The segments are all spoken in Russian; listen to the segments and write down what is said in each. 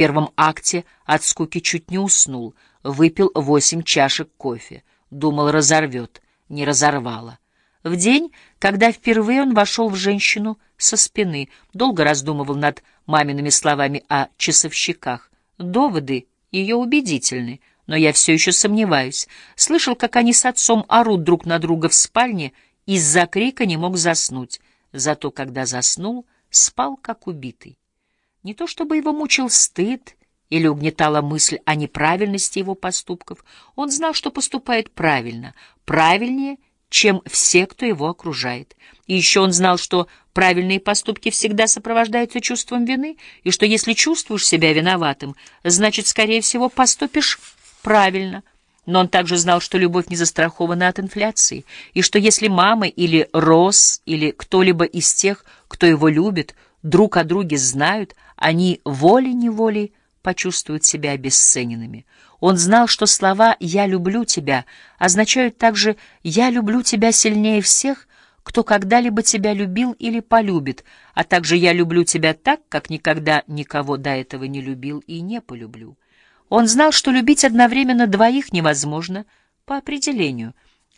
первом акте от скуки чуть не уснул, выпил восемь чашек кофе. Думал, разорвет, не разорвало. В день, когда впервые он вошел в женщину со спины, долго раздумывал над мамиными словами о часовщиках. Доводы ее убедительны, но я все еще сомневаюсь. Слышал, как они с отцом орут друг на друга в спальне, из-за крика не мог заснуть. Зато когда заснул, спал как убитый. Не то чтобы его мучил стыд или угнетала мысль о неправильности его поступков, он знал, что поступает правильно, правильнее — чем все, кто его окружает. И еще он знал, что правильные поступки всегда сопровождаются чувством вины, и что если чувствуешь себя виноватым, значит, скорее всего, поступишь правильно. Но он также знал, что любовь не застрахована от инфляции, и что если мама или Рос, или кто-либо из тех, кто его любит, друг о друге знают, они волей-неволей почувствуют себя обесцененными. Он знал, что слова «я люблю тебя» означают также «я люблю тебя сильнее всех», кто когда-либо тебя любил или полюбит, а также «я люблю тебя так, как никогда никого до этого не любил и не полюблю». Он знал, что любить одновременно двоих невозможно по определению.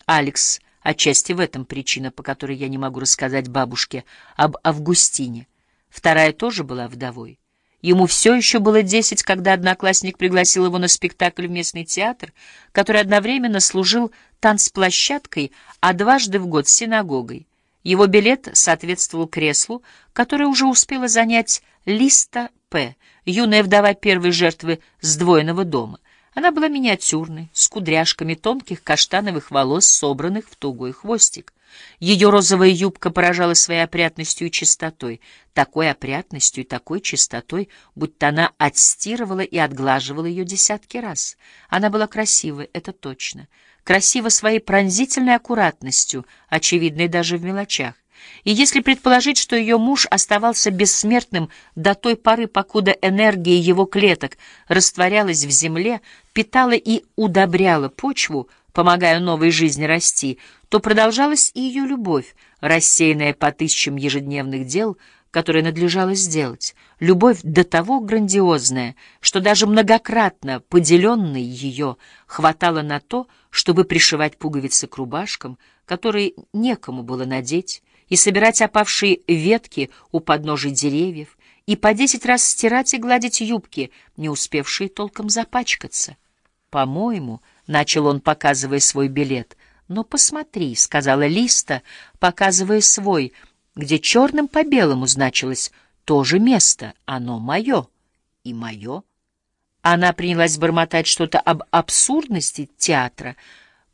Алекс, отчасти в этом причина, по которой я не могу рассказать бабушке об Августине. Вторая тоже была вдовой. Ему все еще было десять, когда одноклассник пригласил его на спектакль в местный театр, который одновременно служил танцплощадкой, а дважды в год синагогой. Его билет соответствовал креслу, которое уже успела занять Листа П., юная вдова первой жертвы сдвоенного дома. Она была миниатюрной, с кудряшками тонких каштановых волос, собранных в тугой хвостик. Ее розовая юбка поражала своей опрятностью и чистотой, такой опрятностью и такой чистотой, будто она отстирывала и отглаживала ее десятки раз. Она была красивой, это точно. Красива своей пронзительной аккуратностью, очевидной даже в мелочах. И если предположить, что ее муж оставался бессмертным до той поры, покуда энергия его клеток растворялась в земле, питала и удобряла почву, помогая новой жизни расти, то продолжалась и ее любовь, рассеянная по тысячам ежедневных дел, которые надлежало сделать, любовь до того грандиозная, что даже многократно поделенной ее хватало на то, чтобы пришивать пуговицы к рубашкам, которые некому было надеть, и собирать опавшие ветки у подножий деревьев, и по десять раз стирать и гладить юбки, не успевшие толком запачкаться. «По-моему», — начал он, показывая свой билет, «Но посмотри», — сказала Листа, показывая свой, где черным по белому значилось «то же место, оно мое и мое». Она принялась бормотать что-то об абсурдности театра,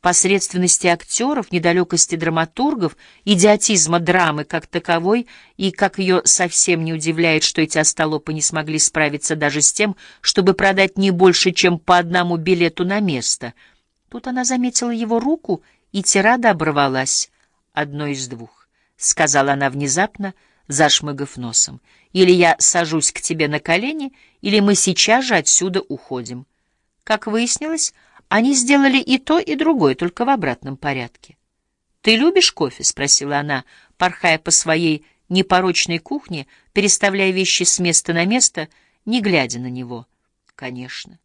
посредственности актеров, недалекости драматургов, идиотизма драмы как таковой, и как ее совсем не удивляет, что эти остолопы не смогли справиться даже с тем, чтобы продать не больше, чем по одному билету на место. Тут она заметила его руку и тирада оборвалась. Одно из двух, — сказала она внезапно, зашмыгав носом. Или я сажусь к тебе на колени, или мы сейчас же отсюда уходим. Как выяснилось, они сделали и то, и другое, только в обратном порядке. «Ты любишь кофе?» — спросила она, порхая по своей непорочной кухне, переставляя вещи с места на место, не глядя на него. «Конечно.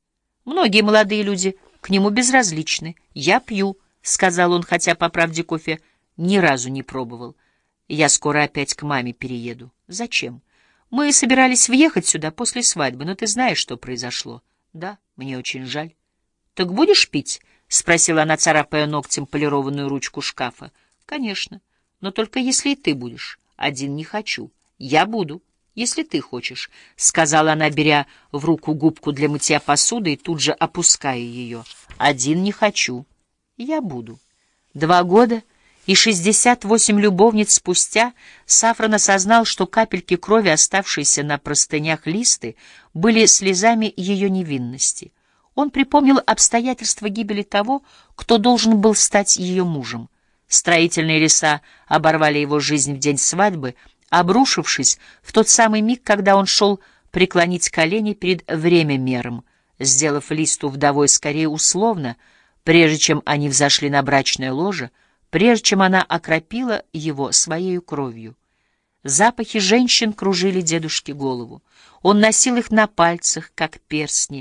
Многие молодые люди к нему безразличны. Я пью». — сказал он, хотя, по правде, кофе ни разу не пробовал. «Я скоро опять к маме перееду». «Зачем?» «Мы собирались въехать сюда после свадьбы, но ты знаешь, что произошло». «Да, мне очень жаль». «Так будешь пить?» — спросила она, царапая ногтем полированную ручку шкафа. «Конечно, но только если и ты будешь. Один не хочу. Я буду, если ты хочешь», — сказала она, беря в руку губку для мытья посуды и тут же опуская ее. «Один не хочу». Я буду. Два года и шестьдесят восемь любовниц спустя Сафран осознал, что капельки крови, оставшиеся на простынях листы, были слезами ее невинности. Он припомнил обстоятельства гибели того, кто должен был стать ее мужем. Строительные леса оборвали его жизнь в день свадьбы, обрушившись в тот самый миг, когда он шел преклонить колени перед времямером, сделав листу вдовой скорее условно — прежде чем они взошли на брачное ложе, прежде чем она окропила его своей кровью. Запахи женщин кружили дедушке голову. Он носил их на пальцах, как перстни,